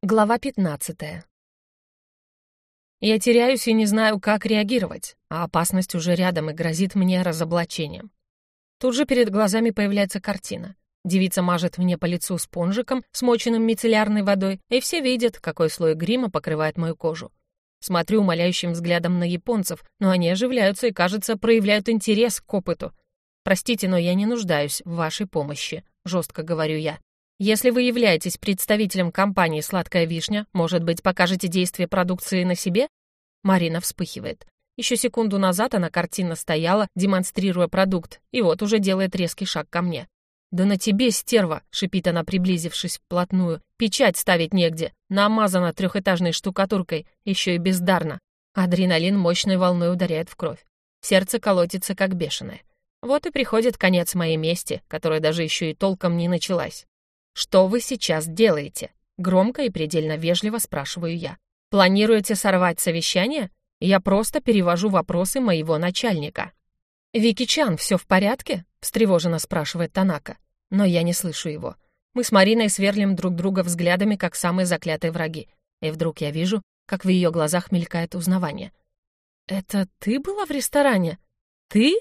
Глава 15. Я теряюсь и не знаю, как реагировать, а опасность уже рядом и грозит мне разоблачением. Тут же перед глазами появляется картина. Девица мажет мне по лицу спонжиком, смоченным мицеллярной водой, и все видят, какой слой грима покрывает мою кожу. Смотрю умоляющим взглядом на японцев, но они оживляются и, кажется, проявляют интерес к опыту. «Простите, но я не нуждаюсь в вашей помощи», — жестко говорю я. Если вы являетесь представителем компании «Сладкая вишня», может быть, покажете действие продукции на себе? Марина вспыхивает. Еще секунду назад она картинно стояла, демонстрируя продукт, и вот уже делает резкий шаг ко мне. «Да на тебе, стерва!» — шипит она, приблизившись вплотную. «Печать ставить негде. Намазана трехэтажной штукатуркой, еще и бездарно. Адреналин мощной волной ударяет в кровь. Сердце колотится, как бешеное. Вот и приходит конец моей мести, которая даже еще и толком не началась. «Что вы сейчас делаете?» Громко и предельно вежливо спрашиваю я. «Планируете сорвать совещание?» Я просто перевожу вопросы моего начальника. «Вики Чан, все в порядке?» — встревоженно спрашивает Танака. Но я не слышу его. Мы с Мариной сверлим друг друга взглядами, как самые заклятые враги. И вдруг я вижу, как в ее глазах мелькает узнавание. «Это ты была в ресторане? Ты?»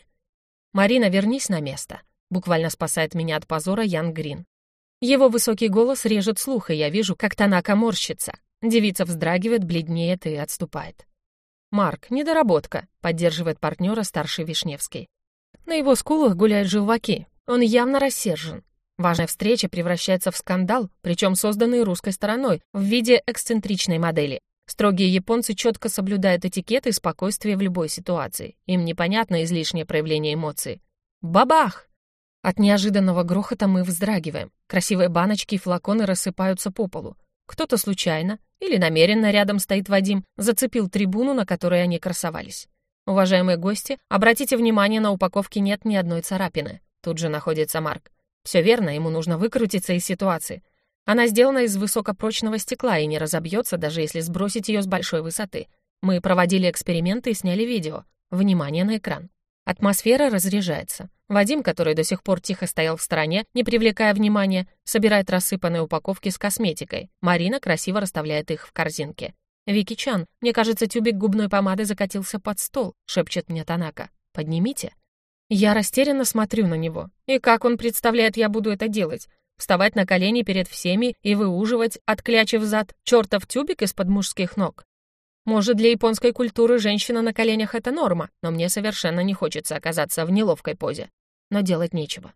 «Марина, вернись на место», — буквально спасает меня от позора Ян Грин. Его высокий голос режет слух, и я вижу, как Танака морщится. Девица вздрагивает, бледнеет и отступает. «Марк, недоработка», — поддерживает партнера старший Вишневский. На его скулах гуляют желваки. Он явно рассержен. Важная встреча превращается в скандал, причем созданный русской стороной, в виде эксцентричной модели. Строгие японцы четко соблюдают этикет и спокойствие в любой ситуации. Им непонятно излишнее проявление эмоций. Бабах! От неожиданного грохота мы вздрагиваем. Красивые баночки и флаконы рассыпаются по полу. Кто-то случайно или намеренно рядом стоит Вадим, зацепил трибуну, на которой они красовались. Уважаемые гости, обратите внимание, на упаковке нет ни одной царапины. Тут же находится Марк. Все верно, ему нужно выкрутиться из ситуации. Она сделана из высокопрочного стекла и не разобьется, даже если сбросить ее с большой высоты. Мы проводили эксперименты и сняли видео. Внимание на экран. Атмосфера разряжается. Вадим, который до сих пор тихо стоял в стороне, не привлекая внимания, собирает рассыпанные упаковки с косметикой. Марина красиво расставляет их в корзинке. «Вики Чан, мне кажется, тюбик губной помады закатился под стол», — шепчет мне Танака. «Поднимите». Я растерянно смотрю на него. И как он представляет, я буду это делать? Вставать на колени перед всеми и выуживать, отклячив зад, чертов тюбик из-под мужских ног? Может, для японской культуры женщина на коленях — это норма, но мне совершенно не хочется оказаться в неловкой позе. Но делать нечего.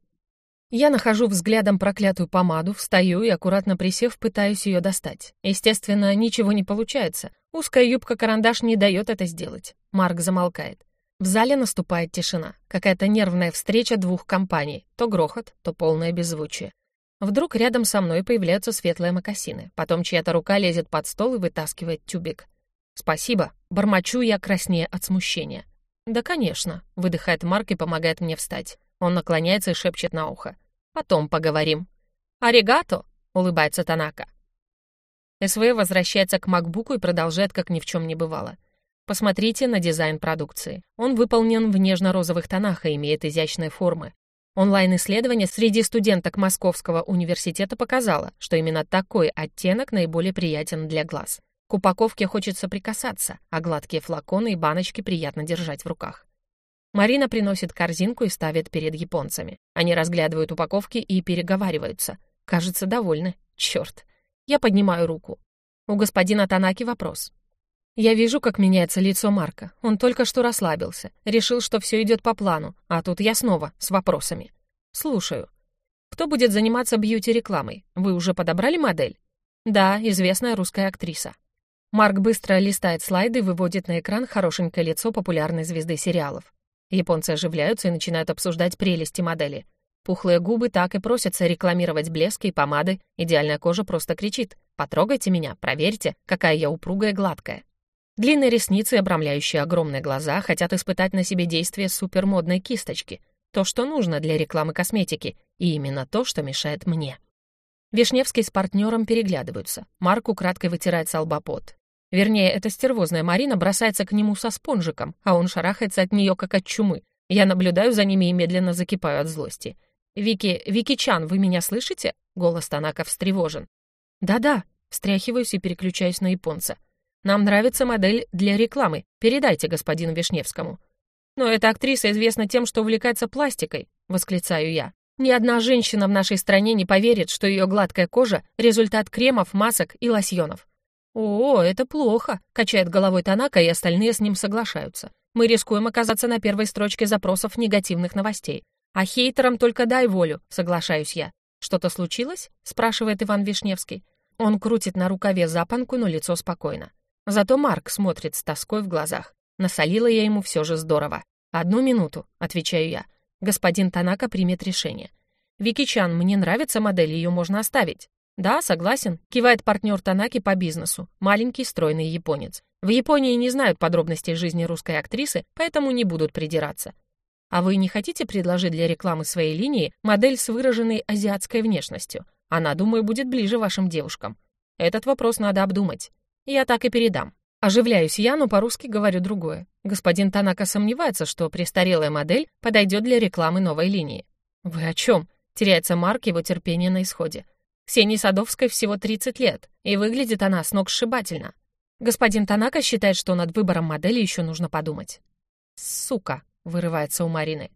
Я нахожу взглядом проклятую помаду, встаю и, аккуратно присев, пытаюсь ее достать. Естественно, ничего не получается. Узкая юбка-карандаш не дает это сделать. Марк замолкает. В зале наступает тишина. Какая-то нервная встреча двух компаний. То грохот, то полное беззвучие. Вдруг рядом со мной появляются светлые мокасины. Потом чья-то рука лезет под стол и вытаскивает тюбик. «Спасибо», — бормочу я краснее от смущения. «Да, конечно», — выдыхает Марк и помогает мне встать. Он наклоняется и шепчет на ухо. «Потом поговорим». «Аригато», — улыбается Танака. СВ возвращается к макбуку и продолжает, как ни в чем не бывало. Посмотрите на дизайн продукции. Он выполнен в нежно-розовых тонах и имеет изящные формы. Онлайн-исследование среди студенток Московского университета показало, что именно такой оттенок наиболее приятен для глаз. К упаковке хочется прикасаться, а гладкие флаконы и баночки приятно держать в руках. Марина приносит корзинку и ставит перед японцами. Они разглядывают упаковки и переговариваются. Кажется, довольны. Черт. Я поднимаю руку. У господина Танаки вопрос. Я вижу, как меняется лицо Марка. Он только что расслабился. Решил, что все идет по плану. А тут я снова с вопросами. Слушаю. Кто будет заниматься бьюти-рекламой? Вы уже подобрали модель? Да, известная русская актриса. Марк быстро листает слайды и выводит на экран хорошенькое лицо популярной звезды сериалов. Японцы оживляются и начинают обсуждать прелести модели. Пухлые губы так и просятся рекламировать блески и помады, идеальная кожа просто кричит «Потрогайте меня, проверьте, какая я упругая и гладкая». Длинные ресницы, обрамляющие огромные глаза, хотят испытать на себе действие супермодной кисточки. То, что нужно для рекламы косметики, и именно то, что мешает мне. Вишневский с партнером переглядываются. Марк украдкой вытирает с Вернее, эта стервозная Марина бросается к нему со спонжиком, а он шарахается от нее, как от чумы. Я наблюдаю за ними и медленно закипаю от злости. «Вики, Вики Чан, вы меня слышите?» Голос Танака встревожен. «Да-да», Встряхиваюсь и переключаюсь на японца. «Нам нравится модель для рекламы. Передайте господину Вишневскому». «Но эта актриса известна тем, что увлекается пластикой», — восклицаю я. «Ни одна женщина в нашей стране не поверит, что ее гладкая кожа — результат кремов, масок и лосьонов». «О, это плохо», — качает головой Танака, и остальные с ним соглашаются. «Мы рискуем оказаться на первой строчке запросов негативных новостей. А хейтерам только дай волю», — соглашаюсь я. «Что-то случилось?» — спрашивает Иван Вишневский. Он крутит на рукаве запонку, но лицо спокойно. Зато Марк смотрит с тоской в глазах. Насолила я ему все же здорово. «Одну минуту», — отвечаю я. «Господин Танака примет решение». «Вики-чан, мне нравится модель, ее можно оставить». «Да, согласен», — кивает партнер Танаки по бизнесу, маленький стройный японец. В Японии не знают подробностей жизни русской актрисы, поэтому не будут придираться. А вы не хотите предложить для рекламы своей линии модель с выраженной азиатской внешностью? Она, думаю, будет ближе вашим девушкам. Этот вопрос надо обдумать. Я так и передам. Оживляюсь я, но по-русски говорю другое. Господин Танака сомневается, что престарелая модель подойдет для рекламы новой линии. Вы о чем? Теряется Марк, его терпение на исходе. Ксении Садовской всего 30 лет, и выглядит она с ног сшибательно. Господин Танака считает, что над выбором модели еще нужно подумать. «Сука!» — вырывается у Марины.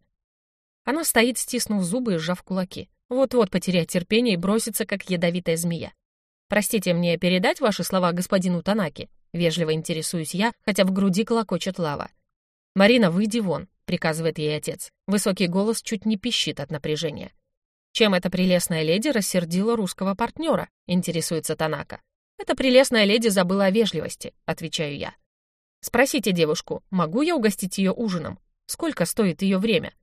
Она стоит, стиснув зубы и сжав кулаки. Вот-вот потеряет терпение и бросится, как ядовитая змея. «Простите, мне передать ваши слова господину Танаки?» Вежливо интересуюсь я, хотя в груди колокочет лава. «Марина, выйди вон», — приказывает ей отец. Высокий голос чуть не пищит от напряжения. «Чем эта прелестная леди рассердила русского партнера?» — интересуется Танака. «Эта прелестная леди забыла о вежливости», — отвечаю я. «Спросите девушку, могу я угостить ее ужином? Сколько стоит ее время?»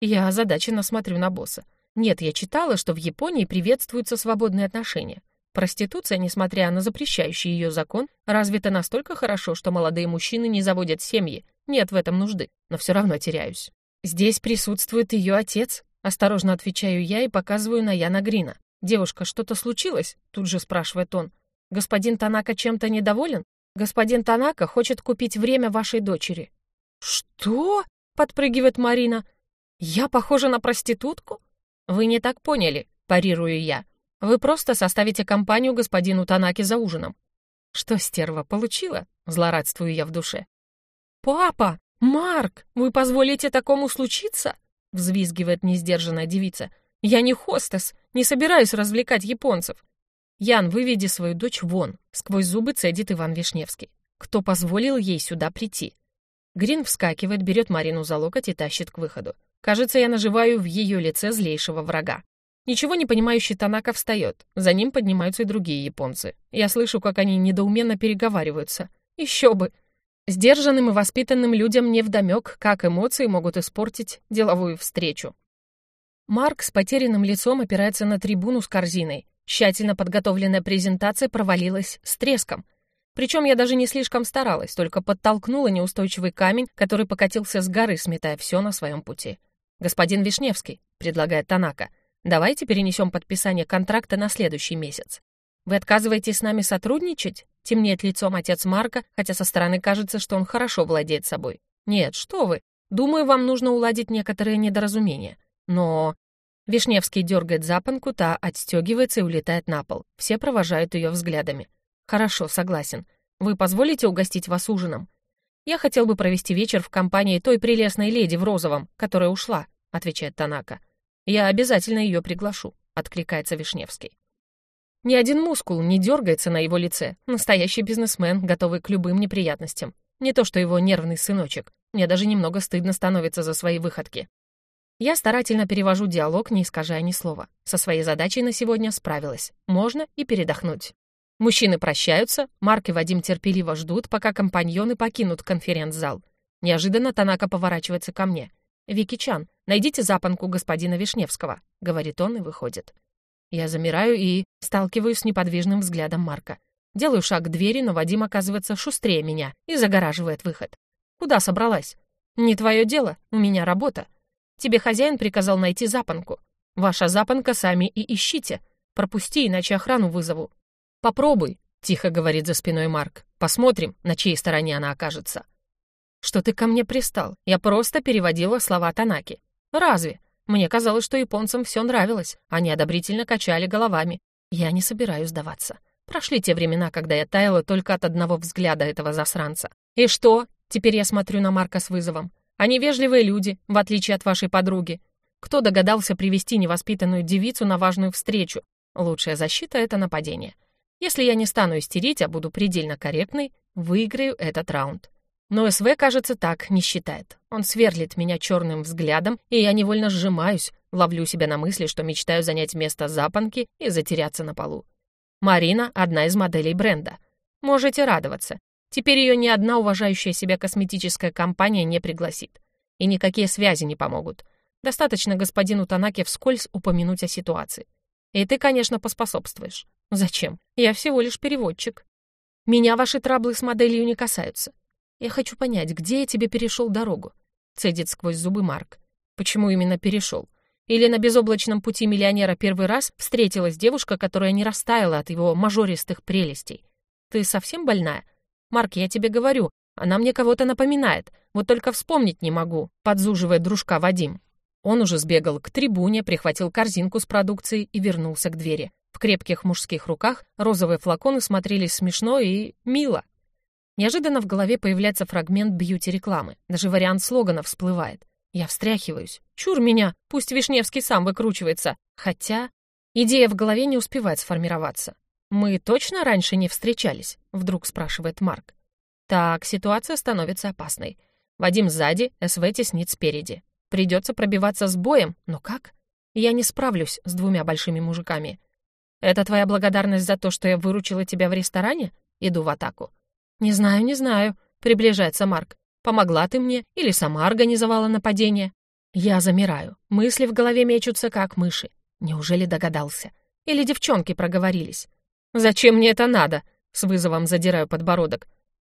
Я озадаченно смотрю на босса. Нет, я читала, что в Японии приветствуются свободные отношения. Проституция, несмотря на запрещающий ее закон, развита настолько хорошо, что молодые мужчины не заводят семьи. Нет в этом нужды, но все равно теряюсь. Здесь присутствует ее отец. Осторожно отвечаю я и показываю на Яна Грина. «Девушка, что-то случилось?» Тут же спрашивает он. «Господин Танака чем-то недоволен? Господин Танака хочет купить время вашей дочери». «Что?» — подпрыгивает Марина. «Я похожа на проститутку?» «Вы не так поняли», — парирую я. Вы просто составите компанию господину Танаки за ужином». «Что, стерва, получила?» — злорадствую я в душе. «Папа! Марк! Вы позволите такому случиться?» — взвизгивает несдержанная девица. «Я не хостес, не собираюсь развлекать японцев». «Ян, выведи свою дочь вон», — сквозь зубы цедит Иван Вишневский. «Кто позволил ей сюда прийти?» Грин вскакивает, берет Марину за локоть и тащит к выходу. Кажется, я наживаю в ее лице злейшего врага. Ничего не понимающий Танака встает. За ним поднимаются и другие японцы. Я слышу, как они недоуменно переговариваются. Еще бы! Сдержанным и воспитанным людям не вдомек, как эмоции могут испортить деловую встречу. Марк с потерянным лицом опирается на трибуну с корзиной. Тщательно подготовленная презентация провалилась с треском. Причем я даже не слишком старалась, только подтолкнула неустойчивый камень, который покатился с горы, сметая все на своем пути. «Господин Вишневский», — предлагает Танака, — Давайте перенесем подписание контракта на следующий месяц. Вы отказываетесь с нами сотрудничать? Темнеет лицом отец Марка, хотя со стороны кажется, что он хорошо владеет собой. Нет, что вы. Думаю, вам нужно уладить некоторые недоразумения. Но... Вишневский дергает запонку, та отстегивается и улетает на пол. Все провожают ее взглядами. Хорошо, согласен. Вы позволите угостить вас ужином? Я хотел бы провести вечер в компании той прелестной леди в розовом, которая ушла, отвечает Танака. «Я обязательно ее приглашу», — откликается Вишневский. Ни один мускул не дергается на его лице. Настоящий бизнесмен, готовый к любым неприятностям. Не то что его нервный сыночек. Мне даже немного стыдно становится за свои выходки. Я старательно перевожу диалог, не искажая ни слова. Со своей задачей на сегодня справилась. Можно и передохнуть. Мужчины прощаются, Марк и Вадим терпеливо ждут, пока компаньоны покинут конференц-зал. Неожиданно Танака поворачивается ко мне. «Вики Чан, найдите запонку господина Вишневского», — говорит он и выходит. Я замираю и сталкиваюсь с неподвижным взглядом Марка. Делаю шаг к двери, но Вадим оказывается шустрее меня и загораживает выход. «Куда собралась?» «Не твое дело, у меня работа. Тебе хозяин приказал найти запонку. Ваша запонка сами и ищите. Пропусти, иначе охрану вызову». «Попробуй», — тихо говорит за спиной Марк. «Посмотрим, на чьей стороне она окажется». «Что ты ко мне пристал? Я просто переводила слова Танаки». «Разве? Мне казалось, что японцам все нравилось. Они одобрительно качали головами. Я не собираюсь сдаваться. Прошли те времена, когда я таяла только от одного взгляда этого засранца. И что? Теперь я смотрю на Марка с вызовом. Они вежливые люди, в отличие от вашей подруги. Кто догадался привести невоспитанную девицу на важную встречу? Лучшая защита — это нападение. Если я не стану истерить, а буду предельно корректной, выиграю этот раунд. Но СВ, кажется, так не считает. Он сверлит меня черным взглядом, и я невольно сжимаюсь, ловлю себя на мысли, что мечтаю занять место запонки и затеряться на полу. Марина — одна из моделей бренда. Можете радоваться. Теперь ее ни одна уважающая себя косметическая компания не пригласит. И никакие связи не помогут. Достаточно господину Танаке вскользь упомянуть о ситуации. И ты, конечно, поспособствуешь. Зачем? Я всего лишь переводчик. Меня ваши траблы с моделью не касаются. Я хочу понять, где я тебе перешел дорогу? Цедит сквозь зубы Марк. Почему именно перешел? Или на безоблачном пути миллионера первый раз встретилась девушка, которая не растаяла от его мажористых прелестей? Ты совсем больная? «Марк, я тебе говорю, она мне кого-то напоминает, вот только вспомнить не могу», подзуживает дружка Вадим. Он уже сбегал к трибуне, прихватил корзинку с продукцией и вернулся к двери. В крепких мужских руках розовые флаконы смотрелись смешно и мило. Неожиданно в голове появляется фрагмент бьюти-рекламы. Даже вариант слогана всплывает. Я встряхиваюсь. Чур меня, пусть Вишневский сам выкручивается. Хотя идея в голове не успевает сформироваться. «Мы точно раньше не встречались?» — вдруг спрашивает Марк. Так, ситуация становится опасной. Вадим сзади, СВ теснит спереди. Придется пробиваться с боем, но как? Я не справлюсь с двумя большими мужиками. Это твоя благодарность за то, что я выручила тебя в ресторане? Иду в атаку. Не знаю, не знаю, приближается Марк. Помогла ты мне или сама организовала нападение? Я замираю. Мысли в голове мечутся, как мыши. Неужели догадался? Или девчонки проговорились? «Зачем мне это надо?» — с вызовом задираю подбородок.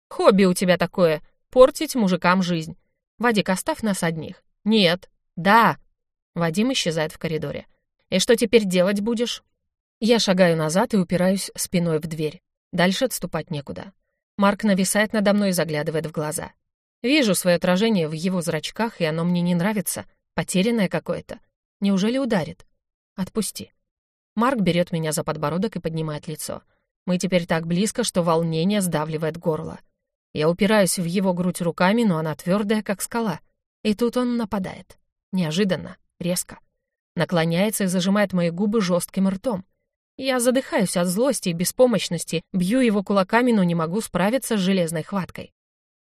«Хобби у тебя такое — портить мужикам жизнь. Вадик, оставь нас одних». «Нет». «Да». Вадим исчезает в коридоре. «И что теперь делать будешь?» Я шагаю назад и упираюсь спиной в дверь. Дальше отступать некуда. Марк нависает надо мной и заглядывает в глаза. Вижу свое отражение в его зрачках, и оно мне не нравится. Потерянное какое-то. Неужели ударит? Отпусти. Марк берет меня за подбородок и поднимает лицо. Мы теперь так близко, что волнение сдавливает горло. Я упираюсь в его грудь руками, но она твердая, как скала. И тут он нападает. Неожиданно, резко. Наклоняется и зажимает мои губы жестким ртом. Я задыхаюсь от злости и беспомощности, бью его кулаками, но не могу справиться с железной хваткой.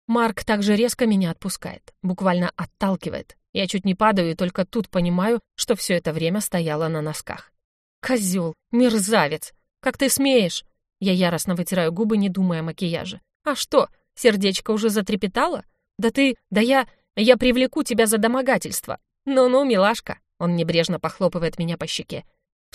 Марк также резко меня отпускает, буквально отталкивает. Я чуть не падаю и только тут понимаю, что все это время стояла на носках. Козел, мерзавец! Как ты смеешь? Я яростно вытираю губы, не думая о макияже. А что, сердечко уже затрепетало? Да ты, да я, я привлеку тебя за домогательство. Ну-ну, милашка. Он небрежно похлопывает меня по щеке.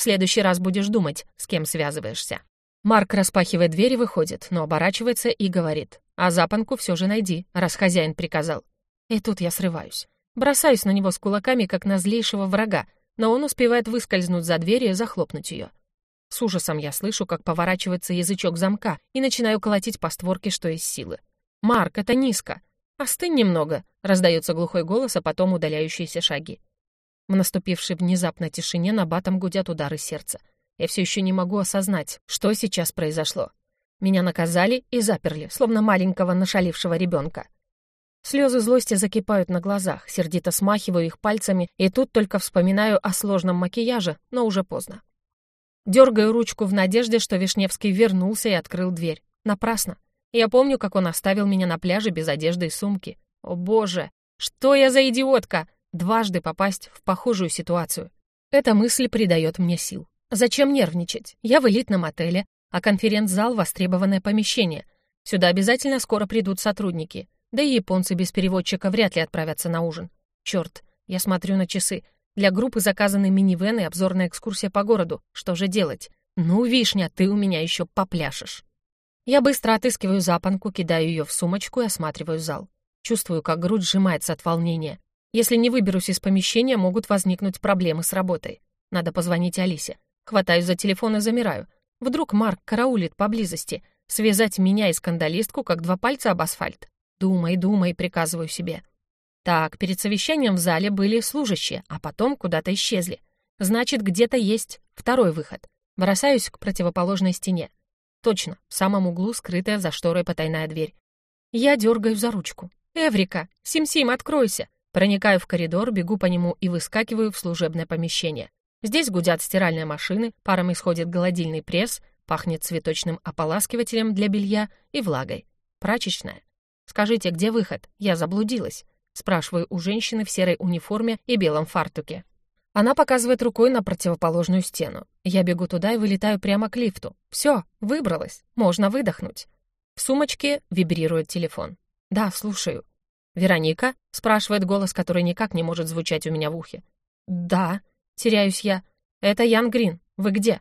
В следующий раз будешь думать, с кем связываешься. Марк распахивает дверь и выходит, но оборачивается и говорит. А запонку все же найди, раз хозяин приказал. И тут я срываюсь. Бросаюсь на него с кулаками, как на злейшего врага, но он успевает выскользнуть за дверь и захлопнуть ее. С ужасом я слышу, как поворачивается язычок замка, и начинаю колотить по створке, что из силы. «Марк, это низко!» «Остынь немного!» — раздается глухой голос, а потом удаляющиеся шаги. В наступившей внезапно тишине на батом гудят удары сердца. Я все еще не могу осознать, что сейчас произошло. Меня наказали и заперли, словно маленького нашалившего ребенка. Слезы злости закипают на глазах, сердито смахиваю их пальцами, и тут только вспоминаю о сложном макияже, но уже поздно. Дергаю ручку в надежде, что Вишневский вернулся и открыл дверь. Напрасно. Я помню, как он оставил меня на пляже без одежды и сумки. О боже, что я за идиотка! Дважды попасть в похожую ситуацию. Эта мысль придает мне сил. Зачем нервничать? Я в элитном отеле, а конференц-зал — востребованное помещение. Сюда обязательно скоро придут сотрудники. Да и японцы без переводчика вряд ли отправятся на ужин. Черт, я смотрю на часы. Для группы заказаны минивэн и обзорная экскурсия по городу. Что же делать? Ну, вишня, ты у меня еще попляшешь. Я быстро отыскиваю запонку, кидаю ее в сумочку и осматриваю зал. Чувствую, как грудь сжимается от волнения. Если не выберусь из помещения, могут возникнуть проблемы с работой. Надо позвонить Алисе. Хватаюсь за телефон и замираю. Вдруг Марк караулит поблизости. Связать меня и скандалистку, как два пальца об асфальт. «Думай, думай», — приказываю себе. Так, перед совещанием в зале были служащие, а потом куда-то исчезли. Значит, где-то есть второй выход. Бросаюсь к противоположной стене. Точно, в самом углу скрытая за шторой потайная дверь. Я дергаю за ручку. «Эврика! Сим-Сим, откройся!» Проникаю в коридор, бегу по нему и выскакиваю в служебное помещение. Здесь гудят стиральные машины, паром исходит голодильный пресс, пахнет цветочным ополаскивателем для белья и влагой. Прачечная. «Скажите, где выход? Я заблудилась». Спрашиваю у женщины в серой униформе и белом фартуке. Она показывает рукой на противоположную стену. Я бегу туда и вылетаю прямо к лифту. Все, выбралась. Можно выдохнуть. В сумочке вибрирует телефон. «Да, слушаю». «Вероника?» — спрашивает голос, который никак не может звучать у меня в ухе. «Да», — теряюсь я. «Это Ян Грин. Вы где?»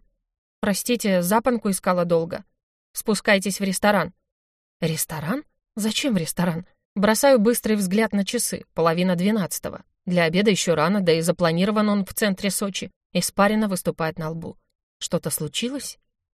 «Простите, запонку искала долго». «Спускайтесь в ресторан». «Ресторан? Зачем ресторан?» Бросаю быстрый взгляд на часы, половина двенадцатого. Для обеда еще рано, да и запланирован он в центре Сочи. Испарина выступает на лбу. Что-то случилось?